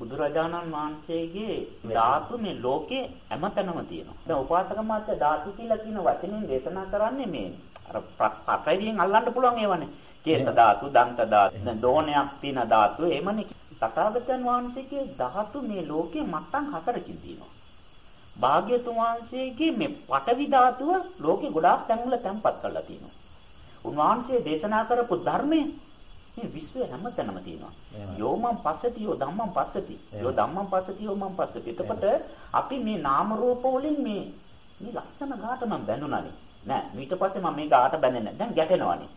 බුදුරජාණන් වහන්සේගේ ධාතු මේ ලෝකේ හැමතැනම තියෙනවා. දැන් උපාසක මාත්‍ය ධාතු කියලා කියන වචنين දේශනා කරන්නේ මේ අර පතරියෙන් අල්ලන්න පුළුවන් ඒවනේ. කේස ධාතු, දන්ත ධාතු, දෝණයක් පින ධාතු එහෙමනේ. තථාගතයන් වහන්සේගේ ධාතු මේ ලෝකේ මට්ටම් හතරකින් තියෙනවා. භාග්‍යතුන් වහන්සේගේ මේ පටවි ධාතුව ලෝකේ ගොඩාක් තැන්වල තැන්පත් කරලා තියෙනවා. උන්වහන්සේ දේශනා කරපු ධර්මයේ මේ විශ්වය හැමතැනම තියෙනවා. යෝමං පස්සති යෝ ධම්මං පස්සති. යෝ ධම්මං පස්සති යෝ මං පස්සති. එතකොට අපි මේ නාම රූප වලින් මේ මේ ලස්සන ගාට මම බැඳුණානේ. නෑ ඊට පස්සේ මම මේ ගාට බැඳෙන්නේ දැන් ගැටෙනවානේ.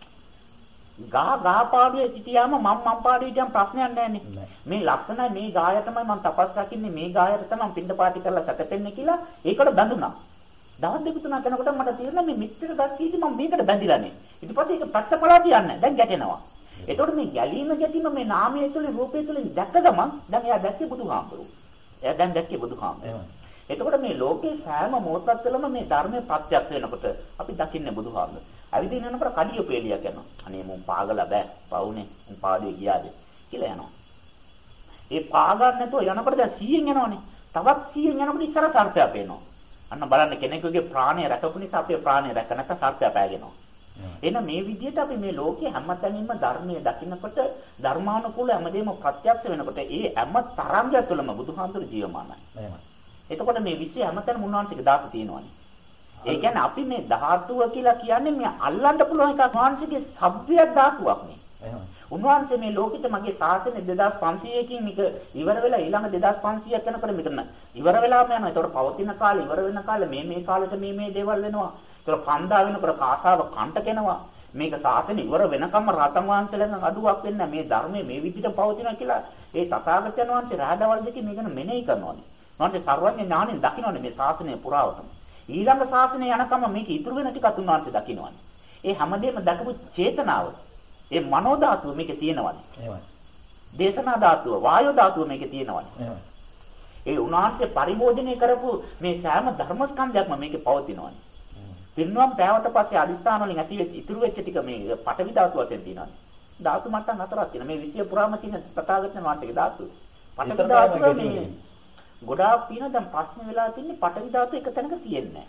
ගා ගා පාඩුවේ සිටියාම මම මම පාඩුවේ හිටියම් ප්‍රශ්නයක් නෑනේ. මේ ලස්සනයි මේ ගාය තමයි මම තපස් රකින්නේ මේ ගායට තමයි මම පින්ඩ පාටි කරලා සැතපෙන්නේ කියලා ඒකට බැඳුණා. දවස් දෙක තුනක් යනකොට මට තේරෙනවා මේ මෙච්චර ගස් කීදි මම මේකට බැඳිලානේ. ඊට පස්සේ ඒක පැත්ත පලා තියන්නේ දැන් ගැටෙනවා. එතකොට මේ ගැලීම ගැටීම මේ නාමයේ තුලින් රූපයේ තුලින් දැක්ක ගමන් දැන් එයා දැක්කේ බුදුහාමුදුරුවෝ. එයා දැන් දැක්කේ බුදුහාමුදුරුවෝ. එතකොට මේ ලෝකේ සෑම මොහොතක් තුළම මේ ධර්මයේ ප්‍රත්‍යක්ෂ වෙනකොට අපි දකින්නේ බුදුහාමුදුරුවෝ. අවිදින යනකොට කඩිය පෙළියක් යනවා. අනේ මුන් පාගලා බෑ. පවුනේ. මුන් පාඩුවේ ගියාද කියලා යනවා. ඒ පාගන්න නැතුව යනකොට දැන් 100න් යනවනේ. තවත් 100න් යනකොට ඉස්සර සර්පයා පේනවා. අන්න බලන්න කෙනෙකුගේ ප්‍රාණය රැකපු නිසා අපේ ප්‍රාණය රැක නැත්නම් සර්පයා පෑගෙනවා. එහෙනම් මේ විදිහට අපි මේ ලෝකේ හැමතැනින්ම ධර්මයේ දකින්නකොට ධර්මානුකූල හැමදේම ප්‍රත්‍යක්ෂ වෙනකොට ඒ හැම තරංගය තුළම බුදුහාමුදුරු ජීවමානයි. එහෙමයි. එතකොට මේ විශ්වය හැමතැනම උන්වහන්සේගේ ධාතු තියෙනවානේ. ඒ කියන්නේ අපි මේ ධාතුව කියලා කියන්නේ මේ අල්ලන්න පුළුවන් එකක් උන්වහන්සේගේ සබ්බියක් ධාතුවක් නේ. එහෙමයි. උන්වහන්සේ මේ ලෝකෙට මගේ ශාසනය 2500කින් මේක ඉවර වෙලා ඊළඟ 2500ක් යනකොට මෙතන ඉවර වෙලාම යනවා. ඒතකොට පවතින කාලේ ඉවර වෙන කාලේ මේ මේ කාලෙට මේ මේ දේවල් වෙනවා. ඒතකොට පන්දා වෙනකොට කාසාව කන්ට කෙනවා. මේක ශාසනය ඉවර වෙනකම්ම රතන් වහන්සේලාගෙන් අඩුවක් වෙන්නේ මේ ධර්මයේ මේ විදිහට පවතිනවා කියලා ඒ තථාගතයන් වහන්සේ රහදවල් දෙකේ මේකන මෙනෙහි කරනවානේ. වහන්සේ සර්වඥ ඥාණයෙන් දකින්නවානේ මේ ශාසනය පුරාවටම. ඊළඟ ශාසනය යනකම් මේක ඉතුරු වෙන ටිකත් උන්වහන්සේ දකින්නවානේ. ඒ හැමදේම දකපු චේතනාව ඒ මනෝ ධාතුව මේකේ තියෙනවානේ. එහෙමයි. දේශනා ධාතුව, වායෝ ධාතුව මේකේ තියෙනවානේ. එහෙමයි. ඒ උන්වහන්සේ පරිභෝජනය කරපු මේ සෑම ධර්මස්කන්ධයක්ම මේකේ පවතිනවානේ. පින්නම් පෑවට පස්සේ අදිස්ථාන වලින් ඇති වෙච්ච ඉතුරු වෙච්ච ටික මේ පටවි ධාතු වශයෙන් තියෙනවානේ. ධාතු මට්ටම් හතරක් තියෙනවා. මේ විශ්ය පුරාම තියෙන තථාගතයන් වහන්සේගේ ධාතු. පටවි ධාතුව මේ ගොඩාක් තියෙනවා. දැන් ප්‍රශ්න වෙලා තින්නේ පටවි ධාතු එක තැනක තියෙන්නේ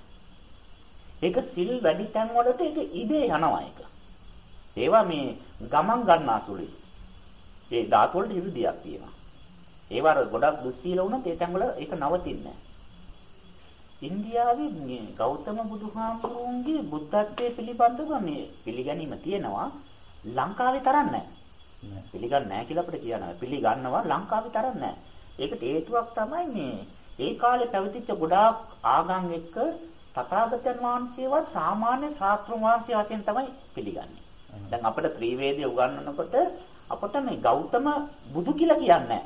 ඒක සිල් වැඩි තැන් වලට ඒක ඉබේ යනවා ඒක. ඒවා මේ ගමන් ගන්නා සුළුයි. ඒ ධාතු වලට ඉරිදියක් තියෙනවා. ඒවා ගොඩක් දුස්සීල වුණත් ඒ තැන් වල ඒක නවතින්නේ ඉන්දියාවේ මේ ගෞතම බුදුහාමුදුරුවන්ගේ බුද්ධත්වයේ පිළිබඳව මේ පිළිගැනීම තියෙනවා ලංකාවේ තරම් නැහැ. පිළිගන්නේ නැහැ කියලා අපිට කියනවා. පිළිගන්නවා ලංකාවේ තරම් නැහැ. ඒකට හේතුවක් තමයි මේ ඒ කාලේ පැවතිච්ච ගොඩාක් ආගම් එක්ක තථාගතයන් වහන්සේවත් සාමාන්‍ය ශාස්ත්‍ර වහන්සේ වශයෙන් තමයි පිළිගන්නේ. දැන් අපිට ත්‍රිවේදය උගන්වනකොට අපට මේ ගෞතම බුදු කියලා කියන්නේ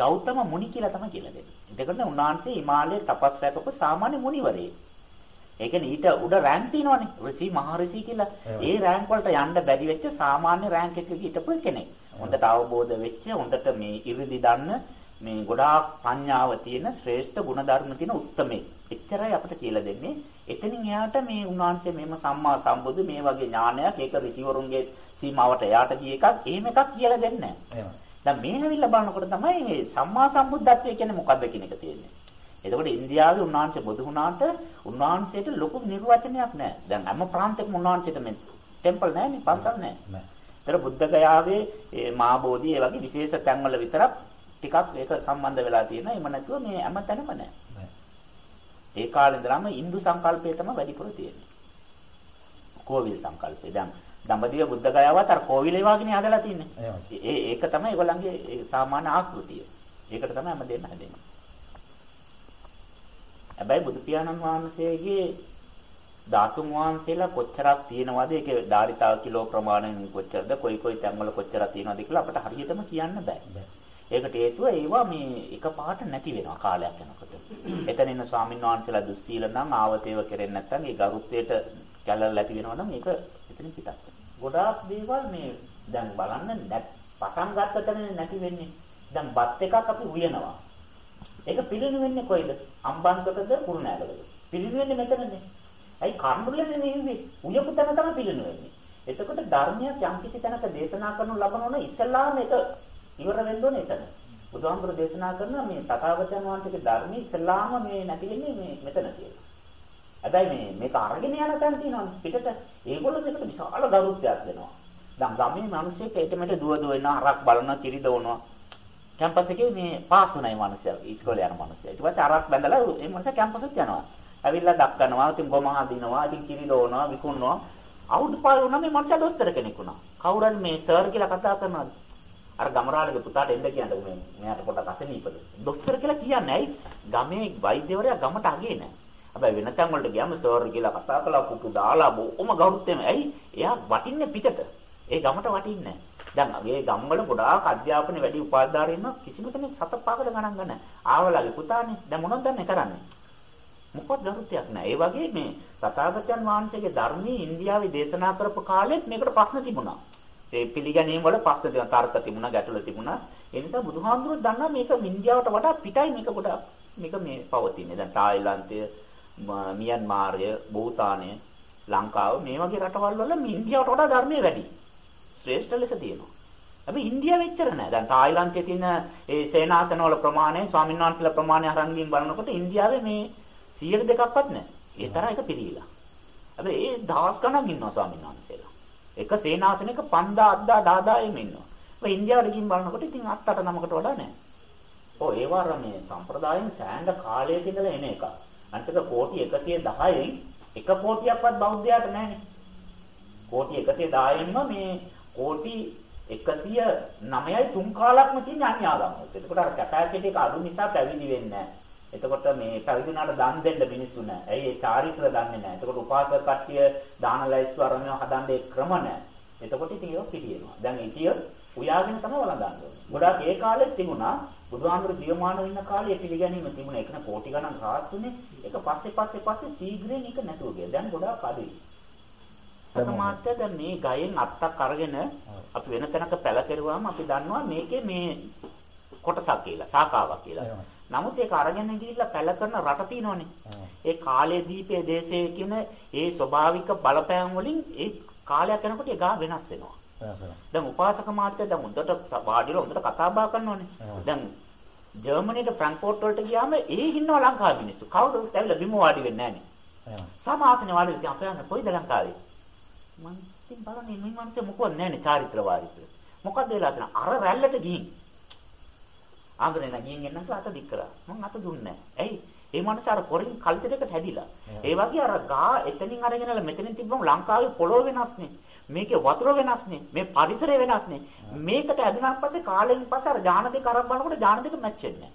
ගෞතම මුනි කියලා තමයි කියලා දෙන්නේ. එතකොට උන්වහන්සේ හිමාලයේ තපස් රැකපු සාමාන්‍ය මුනිවරයෙක්. ඒ කියන්නේ ඊට උඩ රෑන්ක් තියෙනවනේ. ඍෂි මහ ඍෂි කියලා. ඒ රෑන්ක් වලට යන්න බැරි වෙච්ච සාමාන්‍ය රෑන්ක් එකක හිටපු කෙනෙක්. හොඳට අවබෝධ වෙච්ච හොඳට මේ ඉරිදි දන්න මේ ගොඩාක් පඤ්ඤාව තියෙන ශ්‍රේෂ්ඨ ගුණධර්ම තියෙන උත්මේ. එච්චරයි අපිට කියලා දෙන්නේ. එතනින් එයාට මේ උන්වහන්සේ මෙහෙම සම්මා සම්බුදු මේ වගේ ඥානයක් ඒක ඍෂිවරුන්ගේ සීමාවට එයාට ගිය එකක් එහෙම එකක් කියලා දෙන්නේ නැහැ. දැන් මේ හැවිල්ලා බලනකොට තමයි මේ සම්මා සම්බුද්ධත්වය කියන්නේ මොකද්ද කියන එක තියෙන්නේ. එතකොට ඉන්දියාවේ උන්වහන්සේ බුදු වුණාට උන්වහන්සේට ලොකු නිර්වචනයක් නැහැ. දැන් හැම ප්‍රාන්තයකම උන්වහන්සේට මේ ටෙම්පල් නැහැනේ, පන්සල් නැහැ. ඒතර බුද්ධ ගයාවේ මේ මහා බෝධි ඒ වගේ විශේෂ තැන්වල විතරක් ටිකක් ඒක සම්බන්ධ වෙලා තියෙනවා. එහෙම නැතුව මේ හැමතැනම නැහැ. ඒ කාලේ ඉඳලාම Hindu සංකල්පය තමයි වැඩිපුර තියෙන්නේ. කෝවිල් සංකල්පය. දැන් දඹදිව බුද්ධ ගයාවත් අර කෝවිලේ වගේනේ හදලා තින්නේ. ඒ ඒක තමයි ඒගොල්ලන්ගේ සාමාන්‍ය ආකෘතිය. ඒකට තමයි හැමදේම හැදෙන්නේ. හැබැයි බුදු පියාණන් වහන්සේගේ ධාතුන් වහන්සේලා කොච්චරක් තියෙනවද ඒකේ ධාරිතාව කිලෝ ප්‍රමාණයෙන් කොච්චරද කොයි කොයි තැන්වල කොච්චරක් තියෙනවද කියලා අපිට හරියටම කියන්න බෑ. ඒකට හේතුව ඒවා මේ එකපාරට නැති වෙනවා කාලයක් යනකොට. එතන ඉන්න ස්වාමීන් වහන්සේලා දුස්සීල නම් ආවතේව කෙරෙන්නේ නැත්නම් ඒ ගරුත්වයට කැලල ඇති වෙනවා නම් ඒක එතන පිටත්. ගොඩාක් දේවල් මේ දැන් බලන්න පටන් ගත්ත තැන නැති වෙන්නේ. දැන් බත් එකක් අපි උයනවා. ඒක පිළිණු වෙන්නේ කොයිද? අම්බන්තකද කුරුණෑගලද? පිළිණු වෙන්නේ මෙතනනේ. ඇයි කම්බුලනේ නෙවෙයි. උයපු තැන තමයි පිළිණු වෙන්නේ. එතකොට ධර්මයක් යම්කිසි තැනක දේශනා කරනු ලබන ඕන ඉස්සල්ලාම ඒක ඉවර වෙන්න ඕනේ එතන. බුදුහාමුදුර දේශනා කරන මේ තථාගතයන් වහන්සේගේ ධර්මයේ ඉස්ලාම මේ නැතිවෙන්නේ මේ මෙතන කියලා. හැබැයි මේ මේක අරගෙන යන තැන තියෙනවා පිටට ඒගොල්ලෝ මේකට විශාල ගෞරවයක් දෙනවා. දැන් ගමේ මිනිස්සෙක් ඒකමෙට දුව දුව එන හරක් බලන කිරි දවනවා. කැම්පස් එකේ මේ පාස් වුණයි මිනිස්සයා ඉස්කෝලේ යන මිනිස්සයා. ඊට පස්සේ අරක් බැඳලා ඒ මිනිස්සයා කැම්පසෙත් යනවා. ඇවිල්ලා දක්කනවා, ඉතින් ගොම හදිනවා, ඉතින් කිරි දවනවා, විකුණනවා. අවුරුදු පාර වුණා මේ මිනිස්සයා දොස්තර කෙනෙක් වුණා. කවුරුන් මේ සර් කියලා කතා කරනවා. අර ගමරාලගේ පුතාට එන්න කියන්නේ මේ මෙයාට පොඩක් අසනීපද. දොස්තර කියලා කියන්නේ ඇයි? ගමේ වෛද්‍යවරයා ගමට අගේ නැහැ. හැබැයි වෙන තැන් වලට ගියාම සර් කියලා කතා කළා පුතු දාලා බොහොම ගෞරවයෙන් ඇයි? එයා වටින්නේ පිටට. ඒ ගමට වටින්නේ දැන් මේ ගම්වල ගොඩාක් අධ්‍යාපන වැඩි උපාධාරී ඉන්න කිසිම කෙනෙක් සත පහකට ගණන් ගන්න. ආවලගේ පුතානේ දැන් මොනවද දැන් කරන්නේ? මොකවත් ගරුත්වයක් නැහැ. ඒ වගේ මේ තථාගතයන් වහන්සේගේ ධර්මයේ ඉන්දියාවේ දේශනා කරපු කාලෙත් මේකට ප්‍රශ්න තිබුණා. ඒ පිළිගැනීම වල ප්‍රශ්න තිබුණා, තර්ක තිබුණා, ගැටලු තිබුණා. ඒ නිසා බුදුහාමුදුරුවෝ දන්නා මේක ඉන්දියාවට වඩා පිටයි මේක ගොඩක් මේක මේ පවතින්නේ. දැන් තායිලන්තය, මියන්මාරය, භූතානය, ලංකාව මේ වගේ රටවල් වල ඉන්දියාවට වඩා ධර්මයේ වැඩි. ශ්‍රේෂ්ඨ ලෙස තියෙනවා. හැබැයි ඉන්දියාව එච්චර නෑ. දැන් තායිලන්තයේ තියෙන ඒ සේනාසන වල ප්‍රමාණය, ස්වාමීන් වහන්සේලා ප්‍රමාණය අරන් ගින් බලනකොට ඉන්දියාවේ මේ 100 දෙකක්වත් නෑ. ඒ තරම් එක පිළිලා. හැබැයි ඒ දවස් ගණන් ඉන්නවා ස්වාමීන් වහන්සේලා. එක සේනාසනයක 5000 8000 10000 එම ඉන්නවා. ඒ ඉන්දියාවට ගින් බලනකොට ඉතින් අත් අට නමකට වඩා නෑ. ඔව් ඒ වර මේ සම්ප්‍රදායෙන් සෑහෙන කාලයක ඉඳලා එන එක. අන්තික කෝටි 110න් එක කෝටියක්වත් බෞද්ධයාට නැහැනේ. කෝටි 110න්ම මේ කෝටි 109යි තුන් කාලක්ම තියෙන අන්‍ය ආගම්වල. එතකොට අර කැපැසිටි එක අඩු නිසා පැවිදි වෙන්නේ නැහැ. එතකොට මේ පැවිදුණාට දන් දෙන්න මිනිස්සු නැහැ. ඇයි ඒ චාරිත්‍ර දන්නේ නැහැ. එතකොට උපාසක කට්ටිය දාන ලයිස්තු අරගෙන හදන්නේ ක්‍රම නැහැ. එතකොට ඉතින් ඒක පිළියෙනවා. දැන් ඉතිය උයාගෙන තමයි වළඳන්නේ. ගොඩාක් ඒ කාලෙත් තිබුණා බුදුහාමුදුරු ජීවමාන ඉන්න කාලේ පිළිගැනීම තිබුණා. ඒකන කෝටි ගණන් රාත් තුනේ. ඒක පස්සේ පස්සේ පස්සේ සීග්‍රයෙන් ඒක නැතුව ගියා. දැන් ගොඩාක් අඩුයි. සමාජය දැන් මේ ගයෙන් අත්තක් අරගෙන අපි වෙන තැනක පැල කෙරුවාම අපි දන්නවා මේකේ මේ කොටසක් කියලා, සාකාවක් කියලා. නමුත් ඒක අරගෙන ගිහිල්ලා පැල කරන රට තියෙනවනේ. ඒ කාලයේ දීපේ දේශයේ කියන ඒ ස්වභාවික බලපෑම් වලින් ඒ කාලයක් යනකොට ඒ ගා වෙනස් වෙනවා. දැන් උපාසක මාත්‍ය දැන් හොඳට වාඩිලා හොඳට කතා බහ කරනවනේ. දැන් ජර්මනියට ෆ්‍රැන්ක්ෆර්ට් වලට ගියාම ඒ ඉන්නවා ලංකාවේ මිනිස්සු. කවුරුත් ඇවිල්ලා බිම වාඩි වෙන්නේ නැහනේ. සමාසනේ වාඩි වෙලා අපේ යන කොයිද ලංකාවේ? මං ඉතින් බලන්නේ මේ මිනිස්සු මොකවත් නැහනේ චාරිත්‍ර වාරිත්‍ර. මොකද වෙලා තියෙන අර රැල්ලට ගිහින් ආන්දරේ නැගින් එන්නත් අත දික් කරා. මං අත දුන්නේ නැහැ. ඇයි? ඒ මනස අර පොරින් කල්චර් එකට හැදිලා. ඒ වගේ අර ගා එතනින් අරගෙනලා මෙතනින් තිබ්බම ලංකාවේ පොළොව වෙනස්නේ. මේකේ වතුර වෙනස්නේ. මේ පරිසරය වෙනස්නේ. මේකට ඇදුනන් පස්සේ කාලෙන් පස්සේ අර ඥාන දෙක අරන් බලනකොට ඥාන දෙක මැච් වෙන්නේ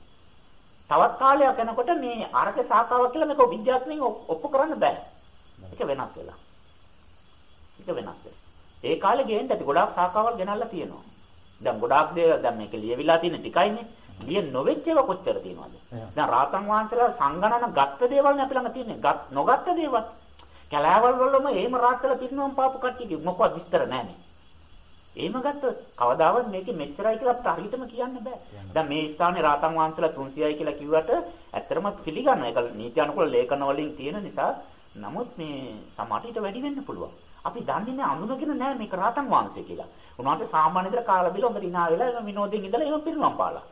තවත් කාලයක් යනකොට මේ අරක සාකාවක් කියලා මේක විද්‍යාත්මකව ඔප්පු කරන්න බෑ. ඒක වෙනස් වෙලා. ඒක වෙනස් වෙලා. ඒ කාලේ ගේන්න ඇති ගොඩාක් සාකාවල් ගෙනල්ලා තියෙනවා. දැන් ගොඩාක් දේ දැන් මේක ලියවිලා තියෙන ටිකයිනේ. ලිය නොවෙච්ච ඒවා කොච්චර තියෙනවද? දැන් රාතන් වහන්සේලා සංගණන ගත්ත දේවල් නේ අපි ළඟ තියෙන්නේ. නොගත්ත දේවල්. කැලෑවල් වලම එහෙම රාත්තල පිරිනවම් පාපු කට්ටිය මොකවත් විස්තර නැහනේ. එහෙම ගත්තොත් කවදාවත් මේකේ මෙච්චරයි කියලා හරියටම කියන්න බෑ. දැන් මේ ස්ථානේ රාතන් වහන්සේලා 300යි කියලා කිව්වට ඇත්තටම පිළිගන්න. ඒක නීති අනුකූල ලේඛන වලින් තියෙන නිසා නමුත් මේ සමහරට වැඩි වෙන්න පුළුවන්. අපි දන්නේ නැහැ අඳුනගෙන නැහැ මේක රාතන් වහන්සේ කියලා. උන්වහන්සේ සාමාන්‍ය විදිහට කාලා බිල හොඳ දිනා වෙලා විනෝදයෙන් ඉඳලා එහෙම පිරිනවම් පාලා.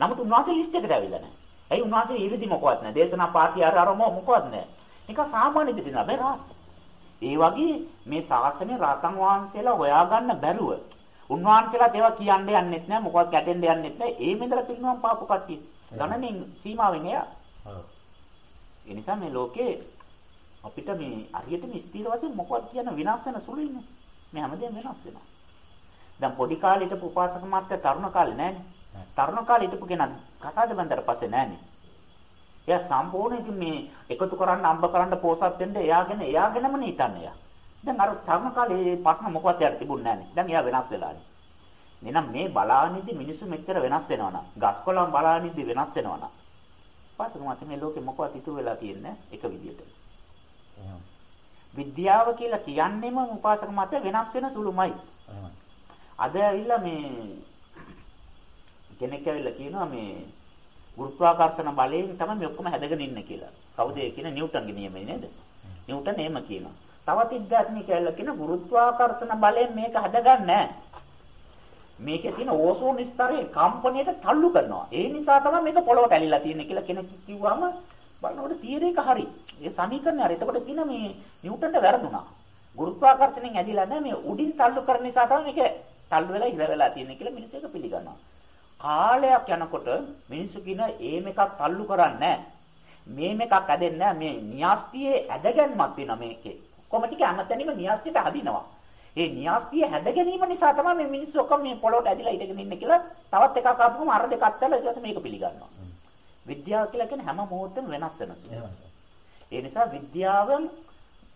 නමුත් උන්වහන්සේ ලිස්ට් එකට ඇවිල්ලා නැහැ. ඇයි උන්වහන්සේ ඊරිදි මොකවත් නැහැ. දේශනා පාටි අර අර මොකවත් නැහැ. ඒක සාමාන්‍ය දෙයක් නෑ රාත්. ඒ වගේ මේ ශාසනය රාතන් වහන්සේලා හොයාගන්න බැරුව උන්වහන්සේලා ඒවා කියන්න යන්නෙත් නෑ මොකවත් කැටෙන්න යන්නෙත් නෑ ඒ මෙන්දලා පිරිනවම් පාපු කට්ටිය. ගණනින් සීමාවෙන් එයා. ඒ නිසා මේ ලෝකේ අපිට මේ හරියටම ස්ථීර වශයෙන් මොකවත් කියන විනාශ වෙන සුළුයිනේ. මේ හැමදේම වෙනස් වෙනවා. දැන් පොඩි කාලේ හිටපු උපාසක මාත්‍ය තරුණ කාලේ නෑනේ. තරුණ කාලේ හිටපු කෙනා කසාද බඳලා පස්සේ නෑනේ. එයා සම්පූර්ණ ඉතින් මේ එකතු කරන්න අම්බ කරන්න පෝසත් වෙන්න එයාගෙන එයාගෙනම හිතන්නේ. දැන් අර තරුණ කාලේ ප්‍රශ්න මොකවත් යාට තිබුණේ නැහනේ. දැන් එයා වෙනස් වෙලානේ. එහෙනම් මේ බලානිදි මිනිස්සු මෙච්චර වෙනස් වෙනවනම් ගස්කොළන් බලානිදි වෙනස් වෙනවනම් පාසක මත මේ ලෝකෙ මොකවත් ඉතුරු වෙලා තියෙන්නේ එක විදියට. විද්‍යාව කියලා කියන්නේම උපාසක මත වෙනස් වෙන සුළුමයි. අද ඇවිල්ලා මේ කෙනෙක් ඇවිල්ලා කියනවා මේ ගුරුත්වාකර්ෂණ බලයෙන් තමයි මේ ඔක්කොම හැදගෙන ඉන්නේ කියලා. කවුද ඒ කියන නිව්ටන්ගේ නියමයි නේද? නිව්ටන් එහෙම කියනවා. තවත් විද්‍යාඥයෙක් ඇවිල්ලා කියන ගුරුත්වාකර්ෂණ බලයෙන් මේක හදගන්නේ මේකේ තියෙන ඕසෝන් ස්තරයේ කම්පණයට තල්ලු කරනවා. ඒ නිසා තමයි මේක පොළොවට ඇලිලා තියෙන්නේ කියලා කෙනෙක් කිව්වම බලනකොට තියරේ එක හරි. ඒ සමීකරණය හරි. එතකොට කියන මේ නිව්ටන්ට වැරදුනා. ගුරුත්වාකර්ෂණයෙන් ඇදිලා නැහැ මේ උඩින් තල්ලු කරන නිසා තමයි මේක තල්ලු වෙලා ඉර වෙලා තියෙන්නේ කියලා මිනිස්සු එක පිළිගන්නවා. කාලයක් යනකොට මිනිස්සු කියන ඒ මේකක් තල්ලු කරන්නේ මේ මේකක් ඇදෙන්නේ මේ න්‍යාස්තියේ ඇදගැන්මක් තියෙනවා මේකේ. කොහොම ටික අමතැනීම න්‍යාස්තියට හදිනවා. ඒ න්‍යාස්තිය හැද ගැනීම නිසා තමයි මේ මිනිස්සු ඔක්කොම මේ පොළොවට ඇදිලා ඉඳගෙන ඉන්නේ කියලා තවත් එකක් ආපුවම අර දෙකක් අත්තලා ඊට පස්සේ මේක පිළිගන්නවා. විද්‍යාව කියලා කියන්නේ හැම මොහොතෙම වෙනස් වෙන සුළු. ඒ නිසා විද්‍යාවෙන්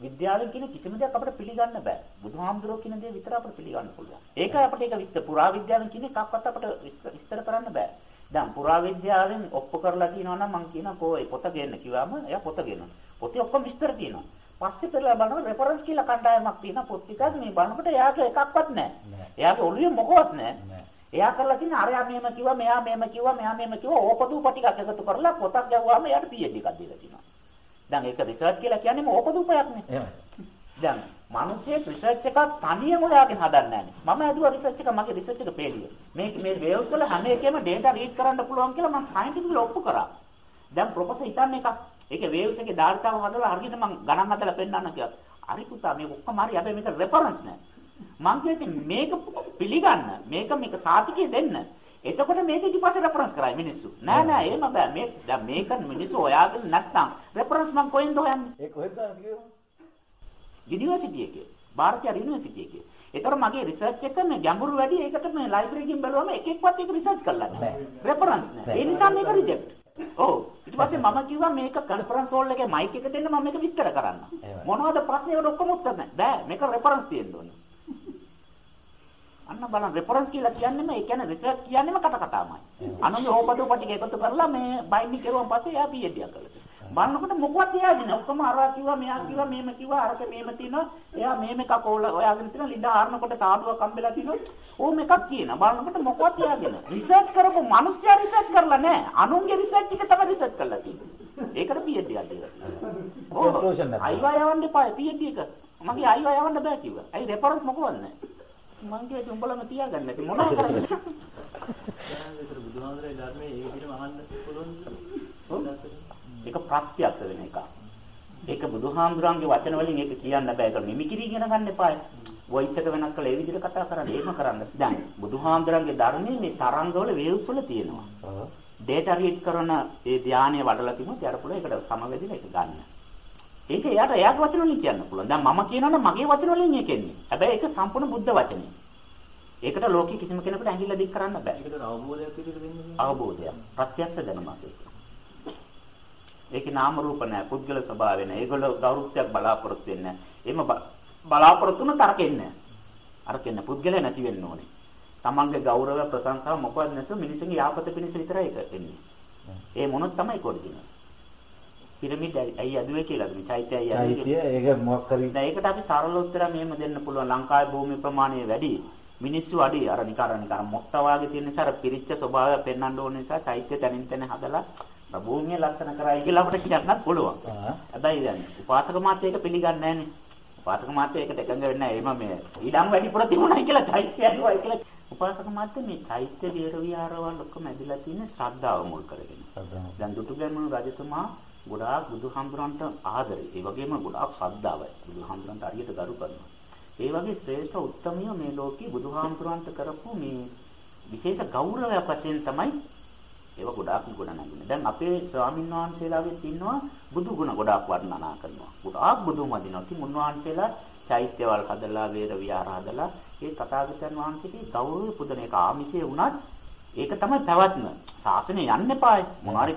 විද්‍යාවෙන් කියන කිසිම දෙයක් අපිට පිළිගන්න බෑ. බුදුහාමුදුරුවෝ කියන දේ විතර අපිට පිළිගන්න පුළුවන්. ඒක අපිට ඒක විස්තර පුරා විද්‍යාවෙන් කියන එකක්වත් අපිට විස්තර කරන්න බෑ. දැන් පුරා විද්‍යාවෙන් ඔප්පු කරලා කියනවා නම් මම කියනවා කෝ ඒ පොත ගේන්න කිව්වම එයා පොත ගේනවා. පොතේ ඔක්කොම විස්තර තියෙනවා. පස්සේ පෙරලා බලනවා රෙෆරන්ස් කියලා කණ්ඩායමක් තියෙන පොත් ටිකක් මේ බලනකොට එයාගේ එකක්වත් නැහැ. එයාගේ ඔළුවේ මොකවත් නැහැ. එයා කරලා තියෙන අරයා මෙහෙම කිව්වා මෙයා මෙහෙම කිව්වා මෙයා මෙහෙම කිව්වා ඕපදූප ටිකක් එකතු කරලා පොතක් ගැව්වාම එයාට PhD එකක් දීලා තිනවා. දැන් ඒක රිසර්ච් කියලා කියන්නේම ඕපදූපයක්නේ. එහෙමයි. දැන් මිනිස්සේ රිසර්ච් එකක් තනියම හොයාගෙන හදන්නේ නැහැ. මම ඇදුවා රිසර්ච් එක මගේ රිසර්ච් එක පේලිය. මේ මේ වේව්ස් වල හැම එකෙම data read කරන්න පුළුවන් කියලා මම සයන්ටිෆිකලි ඔප්පු කරා. දැන් ප්‍රොෆෙසර් හිතන්නේ එකක් ඒකේ වේව්ස් එකේ ධාරිතාව හදලා හරියට මම ගණන් හදලා පෙන්නන්න කියලා. හරි පුතා මේක ඔක්කොම හරි හැබැයි මේක රෙෆරන්ස් නෑ. මං කියන්නේ මේක පිළිගන්න මේක මේක සාතිකය දෙන්න. එතකොට මේක ඊට පස්සේ රෙෆරන්ස් කරයි මිනිස්සු. නෑ නෑ එහෙම බෑ. මේ දැන් මේක මිනිස්සු හොයාගෙන නැත්නම් රෙෆරන්ස් මං කොහෙන්ද හොයන්නේ? ඒ කොහෙන්ද කියනවා? යුනිවර්සිටි එකේ. ಭಾರತೀಯ යුනිවර්සිටි එකේ. ඒතර මගේ රිසර්ච් එක මේ ගැඹුරු වැඩි ඒකට මේ ලයිබ්‍රරි එකකින් බැලුවම එක එකවත් ඒක රිසර්ච් කරලා නැහැ. රෙෆරන්ස් නැහැ. ඒ නිසා මේක රිජෙක්ට්. ඔව් ඊට පස්සේ මම කිව්වා මේක කන්ෆරන්ස් හෝල් එකේ මයික් එක දෙන්න මම මේක විස්තර කරන්න. මොනවද ප්‍රශ්නේ වල ඔක්කොම උත්තර නැහැ. බෑ මේක රෙෆරන්ස් තියෙන්න ඕනේ. අන්න බලන්න රෙෆරන්ස් කියලා කියන්නේම ඒ කියන්නේ රිසර්ච් කියන්නේම කට කතාමයි. අනුගේ ඕපදූප ටික එකතු කරලා මේ බයින්ඩින් කරුවන් පස්සේ එයා PhD එකක් කළා. බලනකොට මොකවත් එයාගෙන ඔක්කොම අරවා කිව්වා මෙයා කිව්වා මේම කිව්වා අරක මේම තියෙනවා. එයා මේම එකක් ඔයාගෙන තියෙනවා ලිඳ ආරනකොට තාඩුවක් හම්බෙලා තියෙනවා. ඕම එකක් කියන බලනකොට මොකවත් එයාගෙන රිසර්ච් කරපු මිනිස්සයා රිසර්ච් කරලා නැහැ. අනුන්ගේ රිසර්ච් ටික තමයි රිසර්ච් කරලා තියෙන්නේ. ඒකට PhD එකක් දීලා තියෙනවා අයිවා යවන්න එපා. PhD එක. මගේ අයිවා යවන්න බෑ කිව්වා. අයි රෙෆරන්ස් මොකවත් නැහැ මං කිව්වා උඹලම තියාගන්න නැති මොනවා කරන්නේ බුදුහාමරේ ධර්මයේ ඒ විදිහටම අහන්න පුළුවන්ද ඒක ප්‍රත්‍යක්ෂ වෙන එකක්. ඒක බුදුහාමුදුරන්ගේ වචන වලින් ඒක කියන්න බෑ. ඒක මිමිකිරි ඉගෙන ගන්න එපා. වොයිස් එක වෙනස් කරලා ඒ විදිහට කතා කරන්න. එහෙම කරන්න. දැන් බුදුහාමුදුරන්ගේ ධර්මයේ මේ තරංගවල වේව්ස් වල තියෙනවා. ඩේටා රීඩ් කරන ඒ ධානය වඩලා තිබුණොත් යාර පුළුවන් ඒකට සමවැදිලා ඒක ගන්න. ඒක එයාට එයාගේ වචන වලින් කියන්න පුළුවන්. දැන් මම කියනවනම් මගේ වචන වලින් ඒක එන්නේ. හැබැයි ඒක සම්පූර්ණ බුද්ධ වචනේ. ඒකට ලෝකෙ කිසිම කෙනෙකුට ඇඟිල්ල දික් කරන්න බෑ. ඒකට අවබෝධයක් විදිහට දෙන්නේ. අවබෝධයක්. ප්‍රත්‍යක්ෂ දැනුමක් ඒක. ඒකේ නාම රූප නැහැ. පුද්ගල ස්වභාවය නැහැ. ඒගොල්ලෝ ගෞරවයක් බලාපොරොත්තු වෙන්නේ නැහැ. එහෙම බලාපොරොත්තු වුණ තරකෙන්නේ අරකෙන්න පුද්ගලයා නැති වෙන්න ඕනේ. තමන්ගේ ගෞරවය ප්‍රශංසාව මොකවත් නැතුව මිනිසුන්ගේ යාපත පිණිස විතරයි ඒක එන්නේ. ඒ මොනොත් තමයි කොඩින. පිරමිඩ් ඇයි අදුවේ කියලාද මේ චෛත්‍ය ඇයි අදුවේ චෛත්‍ය ඒක මොකක් කරේ දැන් ඒකට අපි සරල උත්තර මෙහෙම දෙන්න පුළුවන් ලංකාවේ භූමි ප්‍රමාණය වැඩි මිනිස්සු අඩි අර නිකර නිකර මොක්ත වාගේ තියෙන නිසා අර පිරිච්ච ස්වභාවය පෙන්වන්න ඕන නිසා චෛත්‍ය තනින් තන හදලා භූමිය ලස්සන කරයි කියලා අපිට කියන්නත් පුළුවන්. හැබැයි දැන් උපාසක මාත්‍ය ඒක පිළිගන්නේ නැහනේ. උපාසක මාත්‍ය ඒකට එකඟ වෙන්නේ නැහැ. එම මේ ඊඩම් වැඩිපුර තිබුණයි කියලා චෛත්‍ය ඇදුවා කියලා. උපාසක මාත්‍ය මේ චෛත්‍ය විහෙර විහාරවල ඔක්කොම ඇදලා තියෙන ශ්‍රද්ධාව මුල් කරගෙන. දැන් දුටුගැමුණු රජතුමා ගොඩාක් බුදුහාමුදුරන්ට ආදරේ. ඒ වගේම ගොඩාක් ශ්‍රද්ධාවයි. බුදුහාමුදුරන්ට හරියට ගරු කරනවා. ඒ වගේ ශ්‍රේෂ්ඨ උත්තමිය මේ ලෝකේ බුදුහාමුදුරන්ට කරපු මේ විශේෂ ගෞරවයක් වශයෙන් තමයි ඒවා ගොඩාක් ගුණ නැගුණේ. දැන් අපේ ස්වාමීන් වහන්සේලාගෙත් ඉන්නවා බුදු ගුණ ගොඩාක් වර්ණනා කරනවා. ගොඩාක් බුදුන් වදිනවා. ඉතින් උන්වහන්සේලා චෛත්‍යවල් හදලා වේර විහාර හදලා ඒ තථාගතයන් වහන්සේගේ ගෞරවය පුදන එක ආමිෂේ වුණත් ඒක තමයි පැවැත්ම. ශාසනය යන්න එපායි. මොනාරි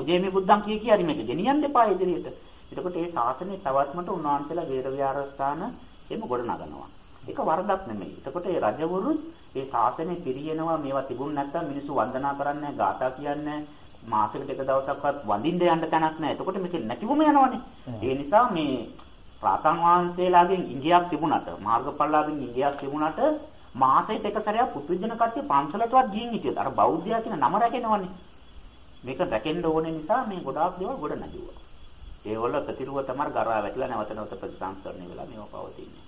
තින් මේ. බුද්ධං කිය කිය හරි මේක ගෙනියන්න එපා ඉදිරියට. එතකොට මේ ශාසනයේ පැවැත්මට උන්වහන්සේලා වේර විහාර ස්ථාන එහෙම ගොඩ නගනවා. ඒක වරදක් නෙමෙයි. එතකොට ඒ රජවරුත් ඒ ශාසනය පිරියනවා මේවා තිබුණ නැත්නම් මිනිස්සු වන්දනා කරන්නේ ගාථා කියන්නේ මාසෙකට එක දවසක්වත් වඳින්න යන්න තැනක් නැහැ. එතකොට මේක නැතිවම යනවනේ. ඒ නිසා මේ රාතන් වහන්සේලාගෙන් ඉංගියක් තිබුණාට මාර්ගඵලලාගෙන් ඉංගියක් තිබුණාට මාසෙට එක සැරයක් පුදුජන කට්ටිය පන්සලටවත් ගිහින් හිටියද අර බෞද්ධයා කියන නම රැකෙනවනේ. මේක රැකෙන්න ඕනේ නිසා මේ ගොඩාක් දේවල් ගොඩ නැගුවා. ඒවල ප්‍රතිරුව තමයි ගරා වැටිලා නැවත නැවත ප්‍රතිසංස්කරණය වෙලා මේව පවතින්නේ.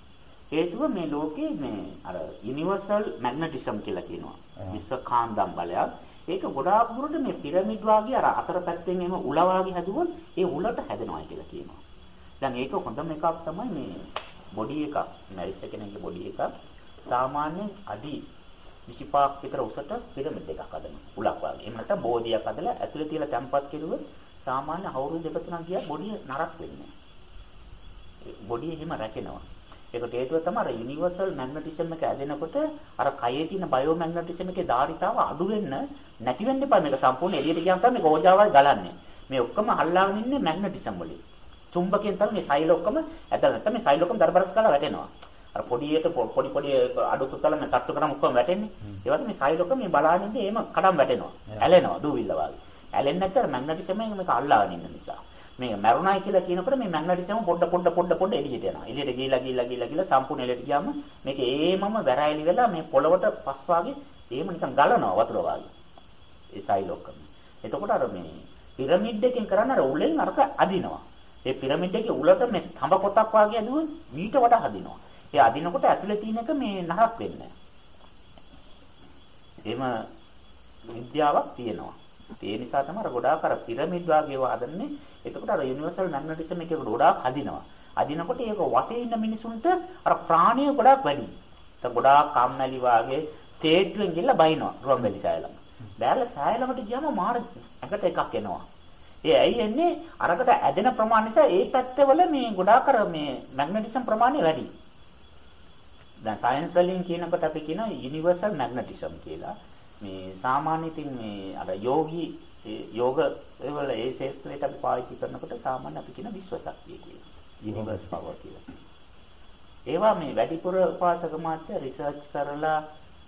හේතුව මේ ලෝකේ මේ අර යුනිවර්සල් මැග්නටිසම් කියලා කියනවා. විශ්ව කාන්දම් බලයක්. ඒක ගොඩාක් දුරට මේ පිරමිඩ් වාගේ අර අතර පැත්තෙන් එම උල වාගේ හැදුවොත් ඒ උලට හැදෙනවා කියලා කියනවා. දැන් ඒක හොඳම එකක් තමයි මේ බොඩි එකක්. මැරිච්ච කෙනෙක්ගේ බොඩි එකක් සාමාන්‍යයෙන් අඩි 25ක් විතර උසට පිරමිඩ් එකක් හදනවා. උලක් වාගේ. එහෙම නැත්නම් බෝධියක් හදලා ඇතුලේ තියලා තැම්පත් කෙරුවොත් සාමාන්‍ය අවුරුදු දෙක තුනක් ගියා බොඩිය නරක් වෙන්නේ. බොඩිය එහෙම රැකෙනවා. ඒකට හේතුව තමයි අර යුනිවර්සල් මැග්නටිසම් එක ඇදෙනකොට අර කයේ තියෙන බයෝ මැග්නටිසම් එකේ ධාරිතාව අඩු වෙන්න නැති වෙන්න එපා මේක සම්පූර්ණ එළියට ගියාම තමයි මේක ඕජාවල් ගලන්නේ. මේ ඔක්කොම හල්ලාගෙන ඉන්නේ මැග්නටිසම් වලින්. චුම්බකයෙන් තමයි මේ සෛල ඔක්කොම ඇදලා නැත්නම් මේ සෛල ඔක්කොම දරබරස් කරලා වැටෙනවා. අර පොඩියට පොඩි පොඩි අඩුතු කල මේ තට්ටු කරාම ඔක්කොම වැටෙන්නේ. ඒ වගේ මේ ඔක්කොම මේ බලාගෙන ඉඳි එහෙම කඩම් වැටෙනවා. ඇලෙනවා දූවිල්ල වගේ. ඇලෙන්නේ නැත්නම් මැග්නටිසම් එක මේක අල්ලාගෙන ඉන්න නිසා. මේ මැරුණයි කියලා කියනකොට මේ මැග්නටිසම් පොඩ පොඩ පොඩ පොඩ එළියට යනවා. එළියට ගිහිලා ගිහිලා ගිහිලා ගිහිලා සම්පූර්ණ එළියට ගියාම මේක ඒමම වැරෑලි වෙලා මේ පොළවට පස් වාගේ එහෙම නිකන් ගලනවා වතුර වාගේ. ඒ ඔක්කොම. එතකොට අර මේ පිරමිඩ් එකෙන් කරන්නේ අර උලෙන් අරක අදිනවා. ඒ පිරමිඩ් එකේ උලට මේ තඹ කොටක් වාගේ ඇදුවොත් මීට වඩා හදිනවා. ඒ අදිනකොට ඇතුලේ තියෙන එක මේ නරක් වෙන්නේ නැහැ. විද්‍යාවක් තියෙනවා. ඒ නිසා තමයි ගොඩාක් අර පිරමිඩ් වාගේ ඒවා හදන්නේ. එතකොට අර යුනිවර්සල් මැග්නටිසම් එකේ ගොඩාක් හදිනවා. අදිනකොට ඒක වටේ ඉන්න මිනිසුන්ට අර ප්‍රාණිය ගොඩාක් වැඩි. ඒක ගොඩාක් කම්මැලි වාගේ තේට්ටුවෙන් ගිහලා බයිනවා රුවන්වැලි සෑයලම. බෑරලා සෑයලමට ගියාම මාර ඇඟට එකක් එනවා. ඒ ඇයි එන්නේ අරකට ඇදෙන ප්‍රමාණය නිසා ඒ පැත්තවල මේ ගොඩාක් අර මේ මැග්නටිසම් ප්‍රමාණය වැඩි. දැන් සයන්ස් වලින් කියනකොට අපි කියනවා යුනිවර්සල් මැග්නටිසම් කියලා. මේ සාමාන්‍ය ඉතින් මේ අර යෝගී යෝග වල ඒ ශේස්ත්‍රයට අපි පාවිච්චි කරනකොට සාමාන්‍ය අපි කියන විශ්ව ශක්තිය කියලා. යුනිවර්ස් පවර් කියලා. ඒවා මේ වැඩිපුර උපාසක මාත්‍ය රිසර්ච් කරලා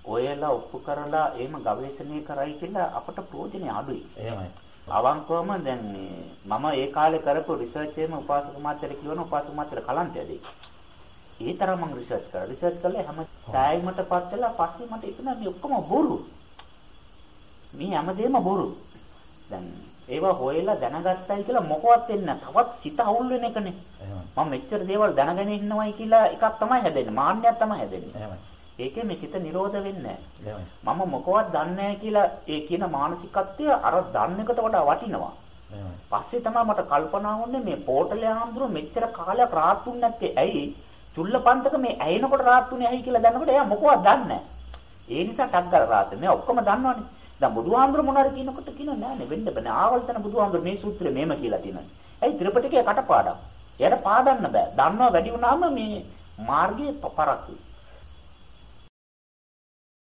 ඔයලා ඔප්පු කරලා එහෙම ගවේෂණය කරයි කියලා අපට ප්‍රයෝජනෙ අඩුයි. එහෙමයි. අවංකවම දැන් මේ මම ඒ කාලේ කරපු රිසර්ච් එකේම උපාසක මාත්‍යට කියවන උපාසක මාත්‍යට කලන්තය දෙයි. ඒ තරම් මම රිසර්ච් කරා. රිසර්ච් කළා හැම සෑයීමටපත් වෙලා පස්සේ මට හිතුණා මේ ඔක්කොම බොරු. මේ හැමදේම බොරු. දැන් ඒවා හොයලා දැනගත්තයි කියලා මොකවත් වෙන්නේ තවත් සිත අවුල් වෙන එකනේ. මම මෙච්චර දේවල් දැනගෙන ඉන්නවයි කියලා එකක් තමයි හැදෙන්නේ. මාන්නයක් තමයි හැදෙන්නේ. ඒකේ මේ සිත නිරෝධ වෙන්නේ මම මොකවත් දන්නේ කියලා ඒ කියන මානසිකත්වය අර දන්න එකට වඩා වටිනවා. පස්සේ තමයි මට කල්පනා වුණේ මේ පෝටලේ ආම්දුර මෙච්චර කාලයක් රාත්තුන් නැත්තේ ඇයි? චුල්ලපන්තක මේ ඇයෙනකොට රාත්තුනේ ඇයි කියලා දැනනකොට එයා මොකවත් දන්නේ ඒ නිසා ටක් ගාලා රාත් මේ ඔක්කොම දන්නවනේ. දැන් බුදුහාමුදුර මොනවාරි කියනකොට කියන නෑනේ වෙන්න බෑ. ආවල්තන බුදුහාමුදුර මේ සූත්‍රය මේම කියලා තියෙනවා. ඇයි ත්‍රිපිටකයේ කටපාඩම්. එයාට පාදන්න බෑ. දන්නවා වැඩි වුණාම මේ මාර්ගයේ පරක්කුයි.